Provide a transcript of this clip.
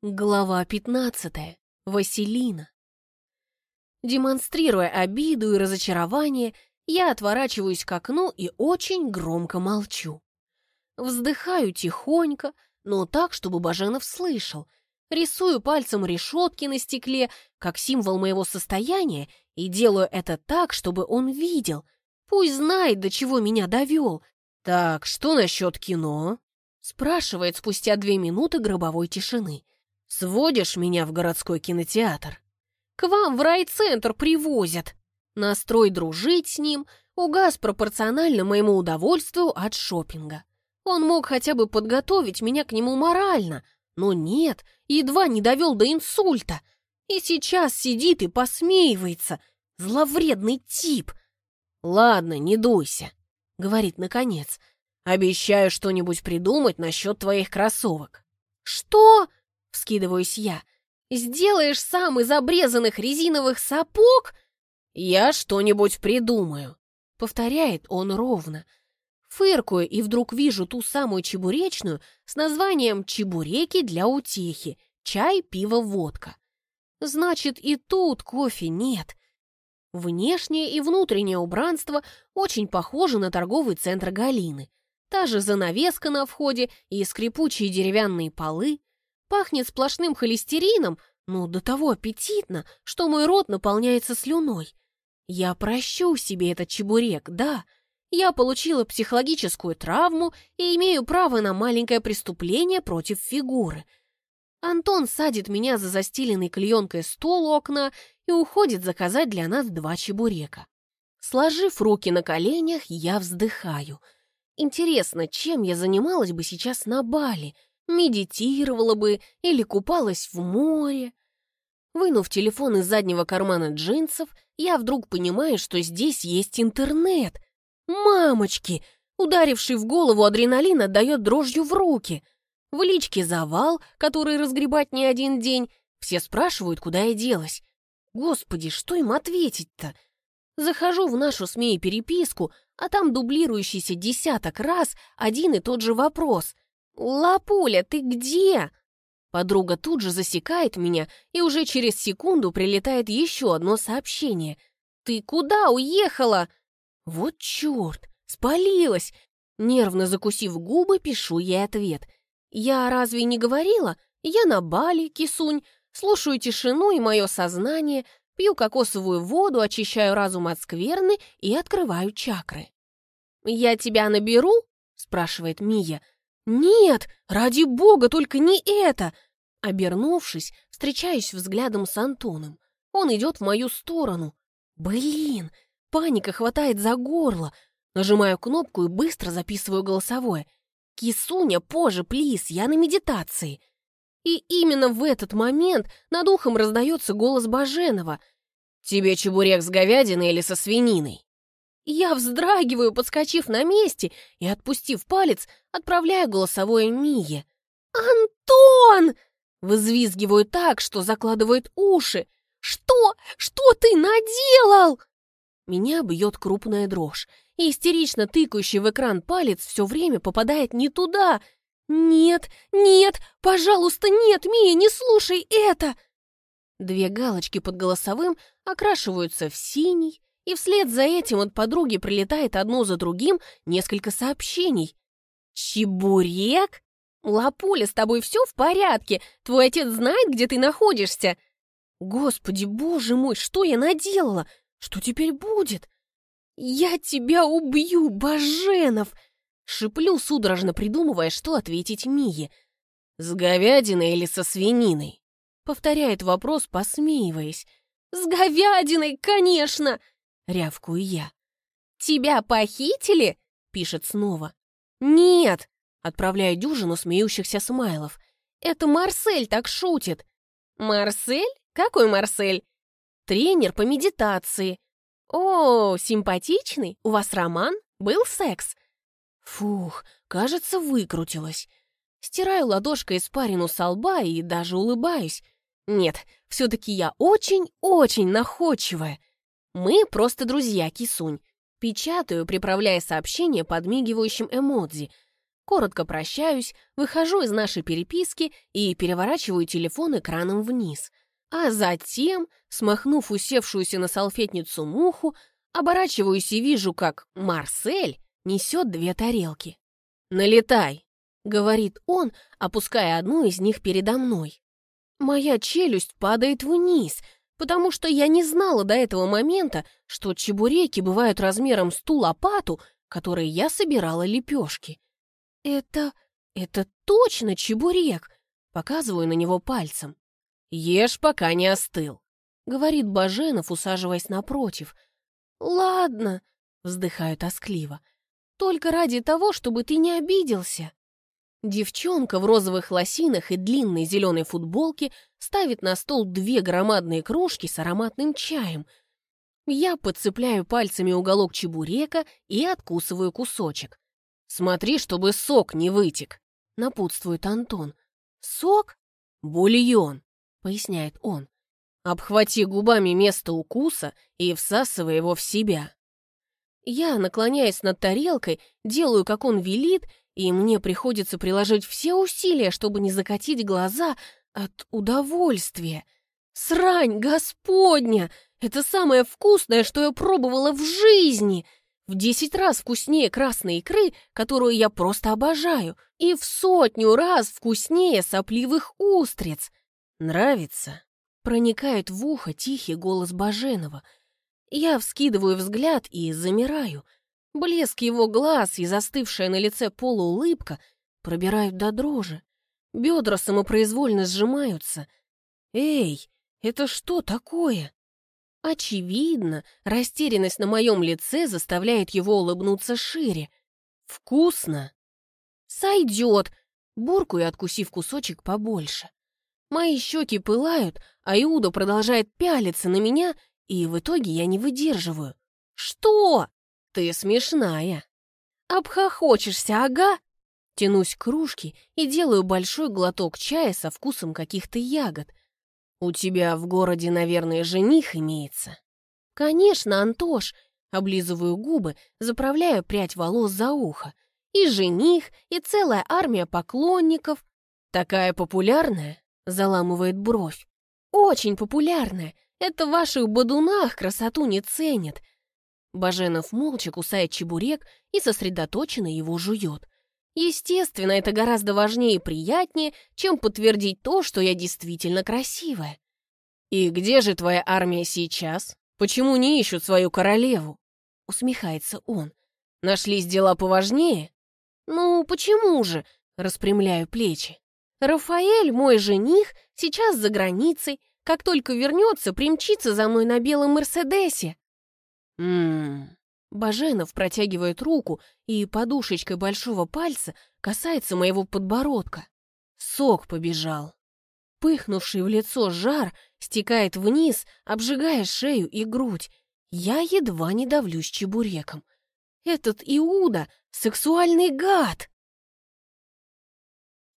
Глава 15. Василина. Демонстрируя обиду и разочарование, я отворачиваюсь к окну и очень громко молчу. Вздыхаю тихонько, но так, чтобы Баженов слышал. Рисую пальцем решетки на стекле, как символ моего состояния, и делаю это так, чтобы он видел. Пусть знает, до чего меня довел. «Так, что насчет кино?» спрашивает спустя две минуты гробовой тишины. Сводишь меня в городской кинотеатр? К вам в райцентр привозят. Настрой дружить с ним угас пропорционально моему удовольствию от шопинга. Он мог хотя бы подготовить меня к нему морально, но нет, едва не довел до инсульта. И сейчас сидит и посмеивается. Зловредный тип. «Ладно, не дуйся», — говорит наконец. «Обещаю что-нибудь придумать насчет твоих кроссовок». «Что?» — вскидываюсь я. «Сделаешь сам из обрезанных резиновых сапог?» «Я что-нибудь придумаю», — повторяет он ровно. Фыркую и вдруг вижу ту самую чебуречную с названием «Чебуреки для утехи», чай, пиво, водка. Значит, и тут кофе нет. Внешнее и внутреннее убранство очень похоже на торговый центр Галины. Та же занавеска на входе и скрипучие деревянные полы. Пахнет сплошным холестерином, но до того аппетитно, что мой рот наполняется слюной. Я прощу себе этот чебурек, да. Я получила психологическую травму и имею право на маленькое преступление против фигуры. Антон садит меня за застеленный клеенкой стол окна и уходит заказать для нас два чебурека. Сложив руки на коленях, я вздыхаю. Интересно, чем я занималась бы сейчас на Бали — медитировала бы или купалась в море. Вынув телефон из заднего кармана джинсов, я вдруг понимаю, что здесь есть интернет. Мамочки! Ударивший в голову адреналин отдает дрожью в руки. В личке завал, который разгребать не один день. Все спрашивают, куда я делась. Господи, что им ответить-то? Захожу в нашу с Мей переписку, а там дублирующийся десяток раз один и тот же вопрос — «Лапуля, ты где?» Подруга тут же засекает меня, и уже через секунду прилетает еще одно сообщение. «Ты куда уехала?» «Вот черт! Спалилась!» Нервно закусив губы, пишу ей ответ. «Я разве не говорила? Я на Бали, кисунь, слушаю тишину и мое сознание, пью кокосовую воду, очищаю разум от скверны и открываю чакры». «Я тебя наберу?» — спрашивает Мия. «Нет, ради бога, только не это!» Обернувшись, встречаюсь взглядом с Антоном. Он идет в мою сторону. Блин, паника хватает за горло. Нажимаю кнопку и быстро записываю голосовое. «Кисуня, позже, плиз, я на медитации». И именно в этот момент над ухом раздается голос Баженова. «Тебе чебурек с говядиной или со свининой?» Я вздрагиваю, подскочив на месте и, отпустив палец, отправляю голосовое Мие. «Антон!» Взвизгиваю так, что закладывает уши. «Что? Что ты наделал?» Меня бьет крупная дрожь, и истерично тыкающий в экран палец все время попадает не туда. «Нет, нет, пожалуйста, нет, Мия, не слушай это!» Две галочки под голосовым окрашиваются в синий, и вслед за этим от подруги прилетает одно за другим несколько сообщений. «Чебурек? Лапуля, с тобой все в порядке? Твой отец знает, где ты находишься?» «Господи, боже мой, что я наделала? Что теперь будет?» «Я тебя убью, Баженов!» Шиплю, судорожно придумывая, что ответить Мие. «С говядиной или со свининой?» Повторяет вопрос, посмеиваясь. «С говядиной, конечно!» Рявкую я. «Тебя похитили?» — пишет снова. «Нет!» — отправляю дюжину смеющихся смайлов. «Это Марсель так шутит!» «Марсель? Какой Марсель?» «Тренер по медитации». «О, симпатичный? У вас роман? Был секс?» Фух, кажется, выкрутилась. Стираю ладошкой испарину со лба и даже улыбаюсь. Нет, все-таки я очень-очень находчивая. Мы просто друзья, кисунь. Печатаю, приправляя сообщение подмигивающим эмодзи. Коротко прощаюсь, выхожу из нашей переписки и переворачиваю телефон экраном вниз. А затем, смахнув усевшуюся на салфетницу муху, оборачиваюсь и вижу, как Марсель несет две тарелки. «Налетай!» — говорит он, опуская одну из них передо мной. Моя челюсть падает вниз, потому что я не знала до этого момента, что чебуреки бывают размером с ту лопату, которой я собирала лепешки. «Это... это точно чебурек!» Показываю на него пальцем. «Ешь, пока не остыл», — говорит Баженов, усаживаясь напротив. «Ладно», — вздыхаю тоскливо, — «только ради того, чтобы ты не обиделся». Девчонка в розовых лосинах и длинной зеленой футболке ставит на стол две громадные кружки с ароматным чаем. Я подцепляю пальцами уголок чебурека и откусываю кусочек. «Смотри, чтобы сок не вытек», — напутствует Антон. «Сок? Бульон», — поясняет он. «Обхвати губами место укуса и всасывай его в себя». Я, наклоняясь над тарелкой, делаю, как он велит, и мне приходится приложить все усилия, чтобы не закатить глаза от удовольствия. Срань, господня! Это самое вкусное, что я пробовала в жизни! В десять раз вкуснее красной икры, которую я просто обожаю, и в сотню раз вкуснее сопливых устриц. Нравится? Проникает в ухо тихий голос Баженова. Я вскидываю взгляд и замираю — Блеск его глаз и застывшая на лице полуулыбка пробирают до дрожи. Бедра самопроизвольно сжимаются. «Эй, это что такое?» Очевидно, растерянность на моем лице заставляет его улыбнуться шире. «Вкусно!» «Сойдет!» Буркую, откусив кусочек побольше. Мои щеки пылают, а Иуда продолжает пялиться на меня, и в итоге я не выдерживаю. «Что?» «Ты смешная!» «Обхохочешься, ага!» Тянусь к кружке и делаю большой глоток чая со вкусом каких-то ягод. «У тебя в городе, наверное, жених имеется?» «Конечно, Антош!» Облизываю губы, заправляю прядь волос за ухо. «И жених, и целая армия поклонников!» «Такая популярная?» — заламывает бровь. «Очень популярная! Это в ваших бодунах красоту не ценят. Баженов молча кусает чебурек и сосредоточенно его жует. Естественно, это гораздо важнее и приятнее, чем подтвердить то, что я действительно красивая. «И где же твоя армия сейчас? Почему не ищут свою королеву?» Усмехается он. «Нашлись дела поважнее?» «Ну, почему же?» Распрямляю плечи. «Рафаэль, мой жених, сейчас за границей. Как только вернется, примчится за мной на белом Мерседесе. Ммм. Баженов протягивает руку и подушечкой большого пальца касается моего подбородка. Сок побежал. Пыхнувший в лицо жар стекает вниз, обжигая шею и грудь. Я едва не давлюсь чебуреком. Этот Иуда — сексуальный гад!